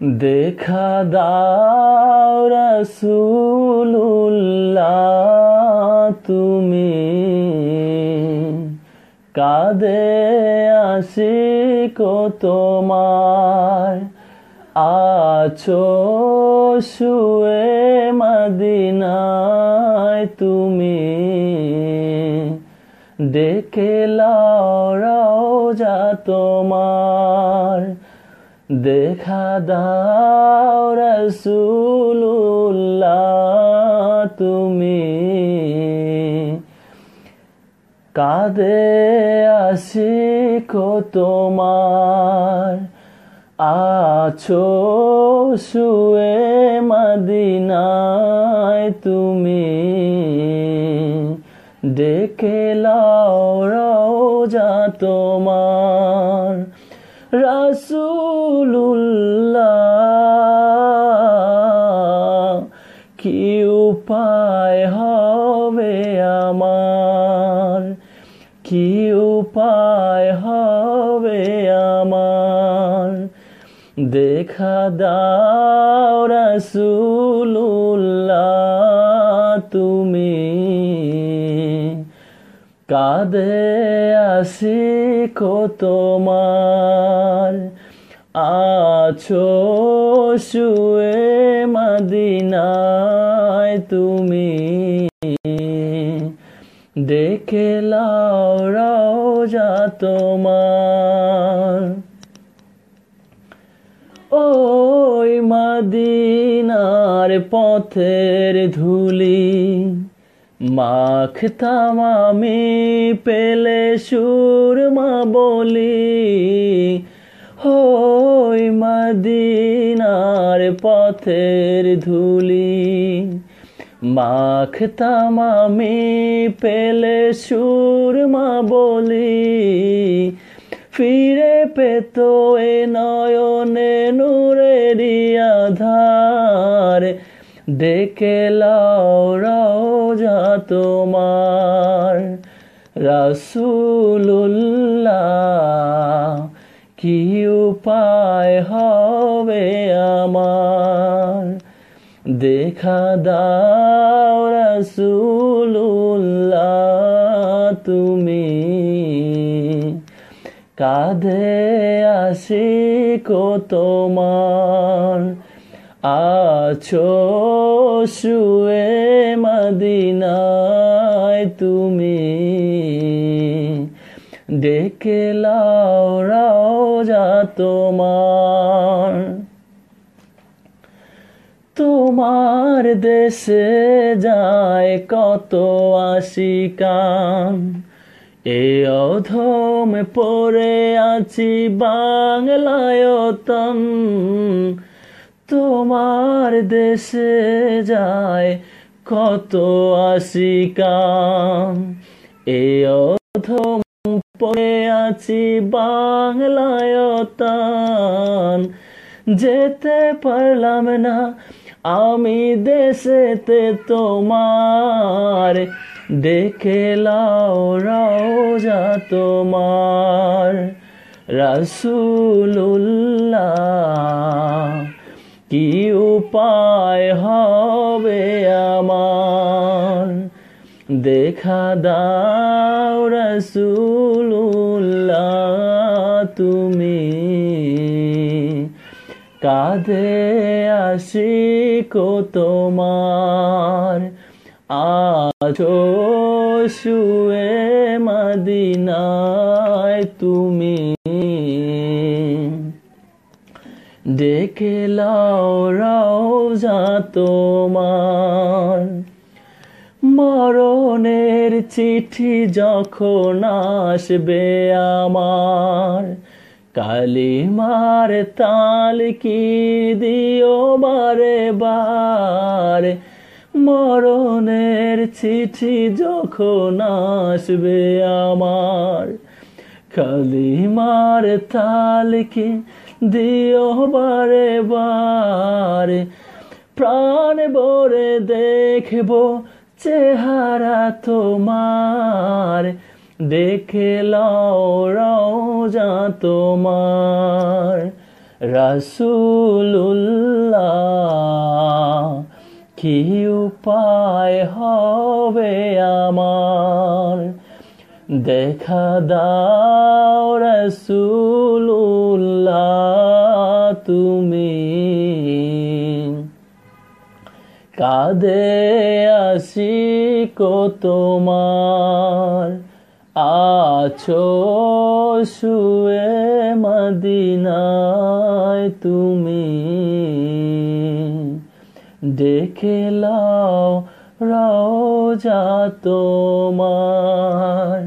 দেখা দাও রসুল্লাহ তুমি কাদে আসি কো তোমার আছো শুয়ে মদিনায় তুমি ডেকে লাও যা তোমার দেখা দাও রসুল্লাহ তুমি। কাদে আসি কো তোমার। আছো শুয়ে মদিনায় তুমি। ডেকে লাও রোজা তোমার। রাসুল্লাহ কি উপায় হবে আমার? কি উপায় হবে আমার? দেখা দাও রসুল্লাহ তুমি কাদে আসি কো তোমার। আছো শুয়ে মদিনায় তুমি। দেখে লাও রওজা তোমার। ওই মদিনার পথের ধুলি মাখতাম আমি পেলে সুরমা বলি ওই মদিনার পথের ধুলি। মাখতাম আমি পেলে সুরমা বলি, ফিরে পেত এ নয়নে নূরেরই আধার। ডেকে লাও তোমার। রাসুল্লাহ কি উপায় হবে আমার? দেখা দাও রাসুল্লাহ তুমি। কাঁধে আসি কো তোমার। আছো শুয়ে মদিনায় তুমি। ডেকে লাও রওজা তোমার। তোমার দেশে যায় কত আশিকান। এ অধম পড়ে আছি বাংলায়তন। তোমার দেশে যায় কত আশিকান এ অধম পড়ে আছি বাংলায়তন যেতে পারলাম না আমি দেশেতে তোমার। দেখে লাও রাও যা তোমার। রাসুল্লাহ কি উপায় হবে আমার? দেখা দাও রসুল্লাহ তুমি। কাঁধে আসি কো তোমার। আছো শুয়ে মদিনায় তুমি। ডেকে লাও রওজা তোমার। মরণের চিঠি যখন আসবে আমার, কালিমার তাল কি দিও বারে বার মরণের চিঠি যখন আসবে আমার, কালিমার তাল কি দিও বারে বার, প্রাণ ভরে দেখব চেহারা তোমার। দেখে লাও রওজা তোমার রাসুল্লাহ কি উপায় হবে আমার? দেখা দাও রসুল্লাহ তুমি। কাঁদে আসি কো তোমার। আছো শুয়ে মদিনায় তুমি। দেখে লাও রওজা তোমার।